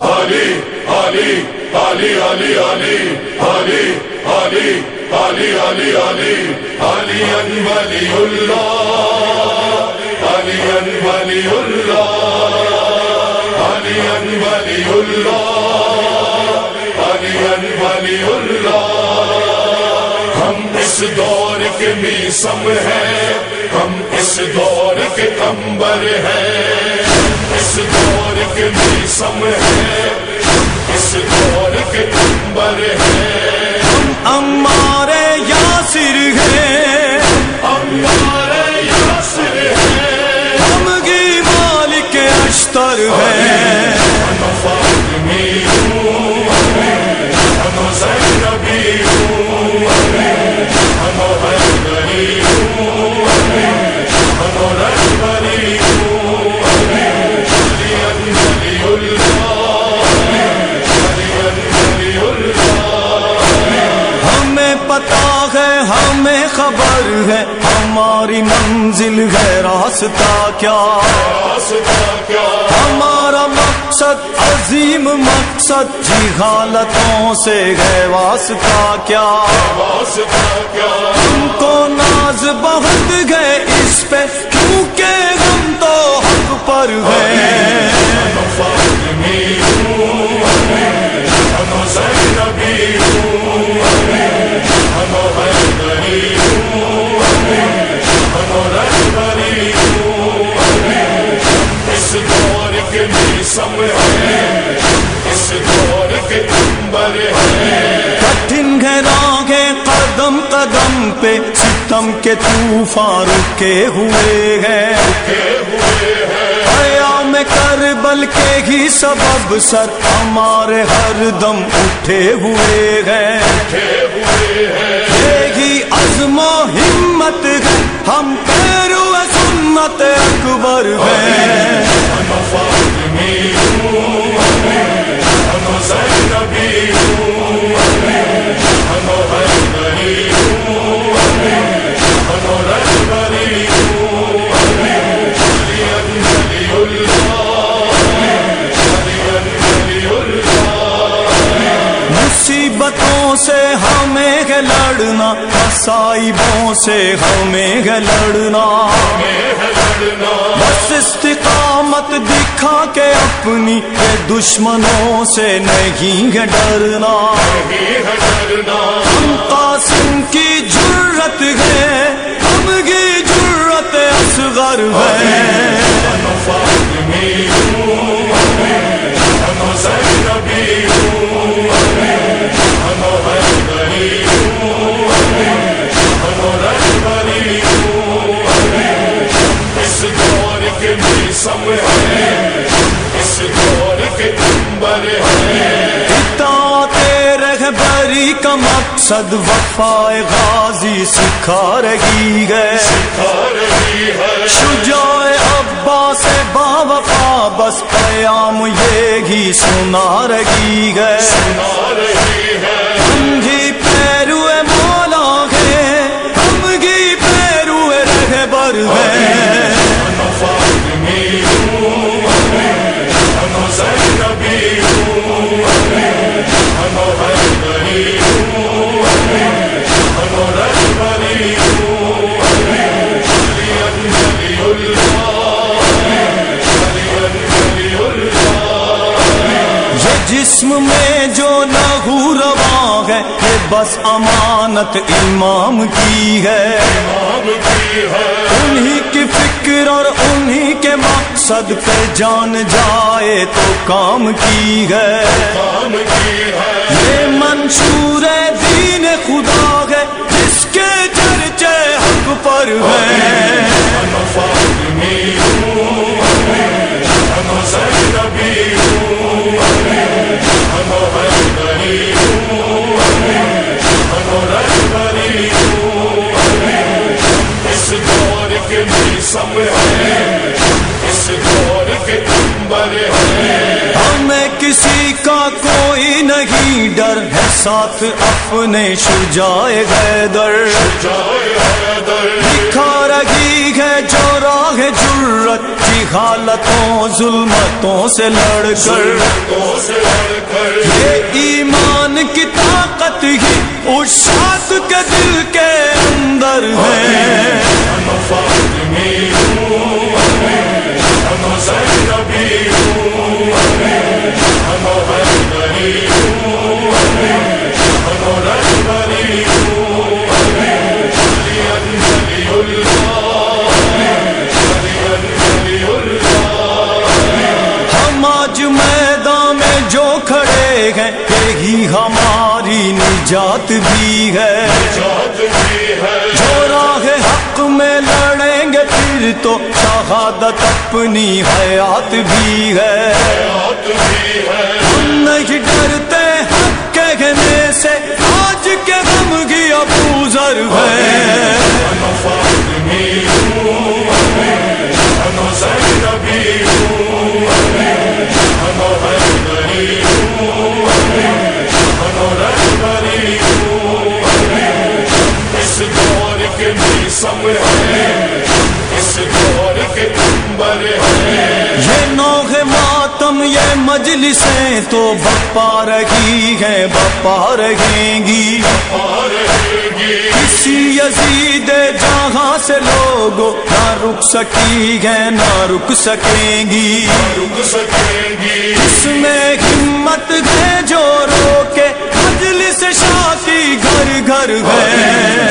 علی علی علی علی علی علی علی علی علی علی علی ولی اللہ علی ولی اللہ علی ولی اللہ علی ولی اللہ ہم اس دور کے میسم ہیں ہم اس دور کے کمبر ہیں اس دور کے سم ہے اس دور کے ہے، ہمیں خبر ہے، ہماری منزل ہے، راستہ کیا؟ ہمارا مقصد، عظیم مقصد جی حالتوں سے ہے، واسطہ کیا؟ تم کو ناز بہت گئے اس پہ طوفان رکے ہوئے ہیں۔ کہ قیام کربل کے ہی سبب سر ہمارے ہر دم اٹھے ہوئے ہیں۔ یہی عزم و ہمت ہم پیرو سنت اکبر ہیں۔ سے ہمیں ہے لڑنا مصائبوں سے ہمیں ہے لڑنا بس استقامت دکھا کے اپنی کے دشمنوں سے نہیں ہے ڈرنا نہیں ڈرنا ہم قاسم کی جرت ہے ہم کی جرت اصغر ہے۔ مقصد وفائے غازی سکھا رہی ہے۔ کھا شجاع ابا سے با وفا بس پیام یہ ہی سنا رہی ہے۔ بس امانت امام کی ہے۔ کی انہی کی فکر اور انہی کے مقصد پہ جان جائے تو کام کی ہے۔ کام ہے یہ منشور دین خدا ہے، جس کے چرچے حق پر ہے۔ ہمیں کسی کا کوئی نہیں ڈر ہے، ساتھ اپنے شجائے حیدر۔ جائے دکھا رہی ہے جو راہ جرت کی حالتوں، ظلمتوں سے لڑ کر۔ یہ ایمان کی طاقت ہی اس شاخ کے دل کے اندر ہے۔ ہماری نجات بھی ہے۔ جو راہ حق میں لڑیں گے پھر تو شہادت اپنی حیات بھی ہے۔ ہم نہیں ڈرتے حق کہنے سے موسم ہے اس دور کے نمبر ہے یہ نوح ماتم یہ مجلسیں تو بپا رہی ہیں بپا رہیں گی۔ کسی یزید جہاں سے لوگ نہ رک سکی ہیں نہ رک سکیں گی۔ رک سکیں گی۔ اس میں ہمت ہے جو روکے مجلس شاکی گھر گھر ہے۔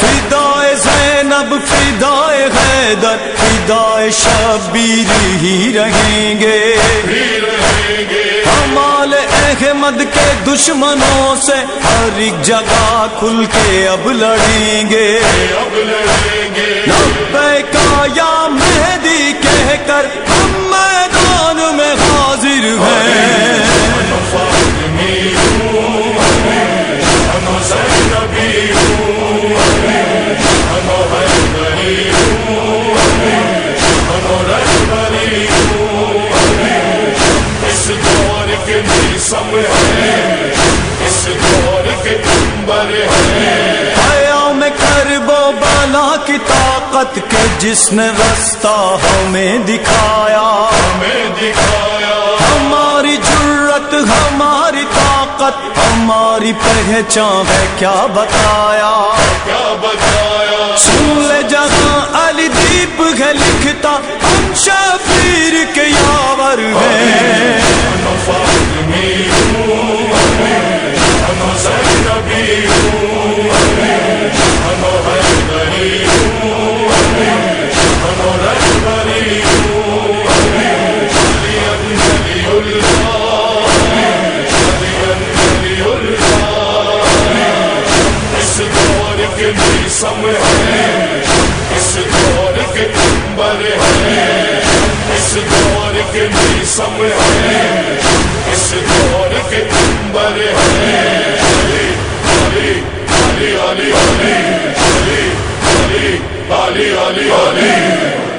فدائے زینب فدائے حیدر فدائے شبیر ہی رہیں گے۔ ہمال احمد کے دشمنوں سے ہر ایک جگہ کھل کے اب لڑیں گے۔ اب لڑیں جس نے رستہ ہمیں دکھایا ہمیں دکھایا۔ ہماری جرت ہماری طاقت ہماری پہچان ہے کیا بتایا؟ کیا بتایا؟ سن لے جہاں علی دیپ ہے لکھتا شبیر کے یاور سب موسم اس دور کے نمبر ہے علی علی علی علی علی علی علی علی علی۔